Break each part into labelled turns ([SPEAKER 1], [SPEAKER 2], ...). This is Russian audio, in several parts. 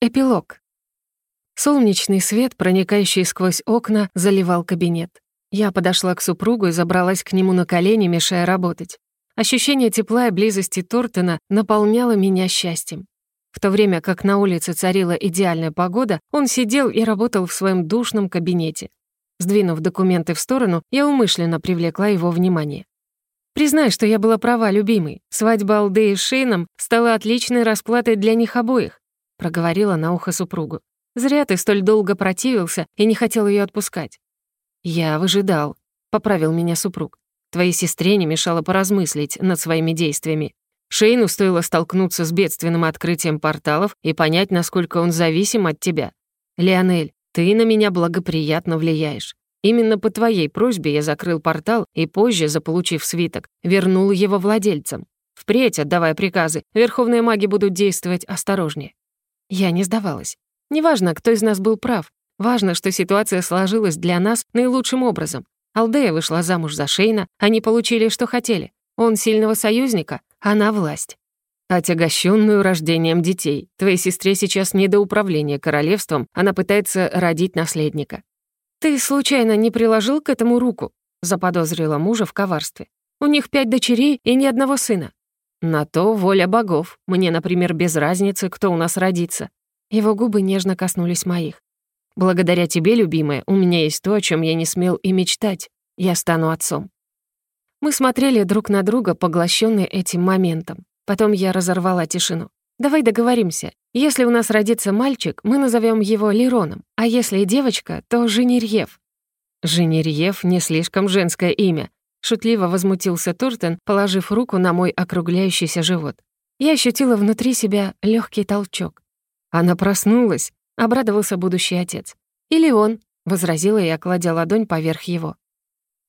[SPEAKER 1] Эпилог. Солнечный свет, проникающий сквозь окна, заливал кабинет. Я подошла к супругу и забралась к нему на колени, мешая работать. Ощущение тепла и близости Тортона наполняло меня счастьем. В то время как на улице царила идеальная погода, он сидел и работал в своем душном кабинете. Сдвинув документы в сторону, я умышленно привлекла его внимание. Признай, что я была права, любимый. Свадьба Алды с Шейном стала отличной расплатой для них обоих проговорила на ухо супругу. «Зря ты столь долго противился и не хотел ее отпускать». «Я выжидал», — поправил меня супруг. «Твоей сестре не мешало поразмыслить над своими действиями. Шейну стоило столкнуться с бедственным открытием порталов и понять, насколько он зависим от тебя. Леонель, ты на меня благоприятно влияешь. Именно по твоей просьбе я закрыл портал и позже, заполучив свиток, вернул его владельцам. Впредь, отдавая приказы, верховные маги будут действовать осторожнее. Я не сдавалась. Неважно, кто из нас был прав. Важно, что ситуация сложилась для нас наилучшим образом. Алдея вышла замуж за Шейна, они получили, что хотели. Он сильного союзника, она власть. Отягощенную рождением детей. Твоей сестре сейчас не до управления королевством, она пытается родить наследника. «Ты случайно не приложил к этому руку?» заподозрила мужа в коварстве. «У них пять дочерей и ни одного сына. «На то воля богов. Мне, например, без разницы, кто у нас родится». Его губы нежно коснулись моих. «Благодаря тебе, любимая, у меня есть то, о чем я не смел и мечтать. Я стану отцом». Мы смотрели друг на друга, поглощенные этим моментом. Потом я разорвала тишину. «Давай договоримся. Если у нас родится мальчик, мы назовем его Лероном, а если девочка, то Женерьев». «Женерьев — не слишком женское имя», Шутливо возмутился Тортен, положив руку на мой округляющийся живот. Я ощутила внутри себя легкий толчок. Она проснулась, обрадовался будущий отец. «Или он», — возразила я, кладя ладонь поверх его.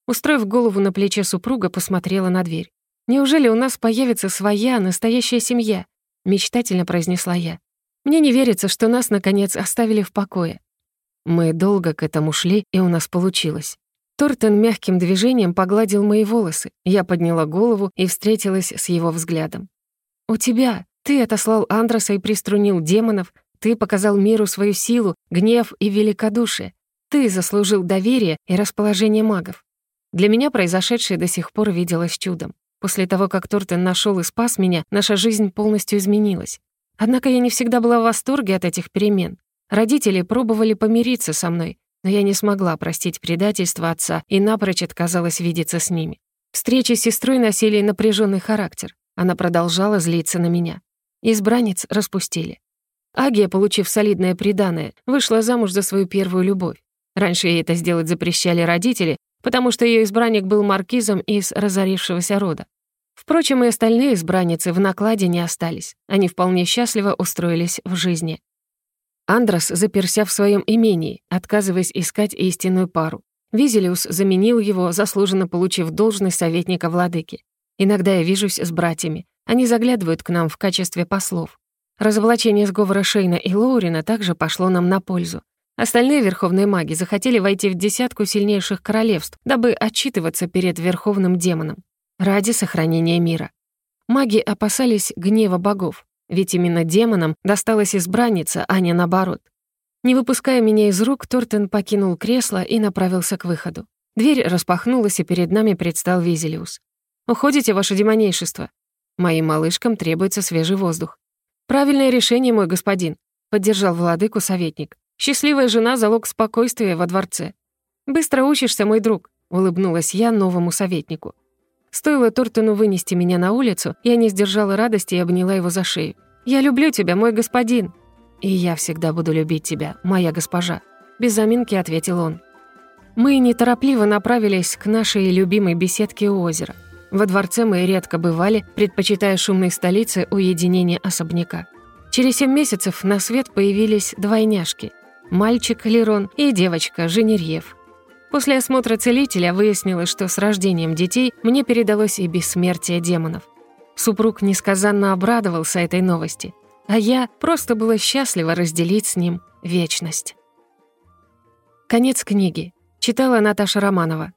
[SPEAKER 1] Устроив голову на плече супруга, посмотрела на дверь. «Неужели у нас появится своя, настоящая семья?» — мечтательно произнесла я. «Мне не верится, что нас, наконец, оставили в покое». Мы долго к этому шли, и у нас получилось. Тортон мягким движением погладил мои волосы. Я подняла голову и встретилась с его взглядом. «У тебя. Ты отослал Андроса и приструнил демонов. Ты показал миру свою силу, гнев и великодушие. Ты заслужил доверие и расположение магов. Для меня произошедшее до сих пор виделось чудом. После того, как Тортон нашел и спас меня, наша жизнь полностью изменилась. Однако я не всегда была в восторге от этих перемен. Родители пробовали помириться со мной, но я не смогла простить предательство отца и напрочь отказалась видеться с ними. Встречи с сестрой носили напряженный характер. Она продолжала злиться на меня. Избранниц распустили. Агия, получив солидное приданое, вышла замуж за свою первую любовь. Раньше ей это сделать запрещали родители, потому что ее избранник был маркизом из разорившегося рода. Впрочем, и остальные избранницы в накладе не остались. Они вполне счастливо устроились в жизни. Андрос заперся в своем имении, отказываясь искать истинную пару. Визелиус заменил его, заслуженно получив должность советника владыки. Иногда я вижусь с братьями. Они заглядывают к нам в качестве послов. Разоблачение сговора Шейна и Лоурина также пошло нам на пользу. Остальные верховные маги захотели войти в десятку сильнейших королевств, дабы отчитываться перед верховным демоном. Ради сохранения мира. Маги опасались гнева богов. Ведь именно демонам досталась избранница, а не наоборот. Не выпуская меня из рук, Тортен покинул кресло и направился к выходу. Дверь распахнулась, и перед нами предстал Визелиус. «Уходите, ваше демонейшество. Моим малышкам требуется свежий воздух». «Правильное решение, мой господин», — поддержал владыку советник. «Счастливая жена — залог спокойствия во дворце». «Быстро учишься, мой друг», — улыбнулась я новому советнику. Стоило Тортону вынести меня на улицу, я не сдержала радости и обняла его за шею. «Я люблю тебя, мой господин!» «И я всегда буду любить тебя, моя госпожа», — без заминки ответил он. Мы неторопливо направились к нашей любимой беседке у озера. Во дворце мы редко бывали, предпочитая шумной столице уединение особняка. Через семь месяцев на свет появились двойняшки. Мальчик Лерон и девочка Женерьев. После осмотра целителя выяснилось, что с рождением детей мне передалось и бессмертие демонов. Супруг несказанно обрадовался этой новости, а я просто была счастлива разделить с ним вечность. Конец книги. Читала Наташа Романова.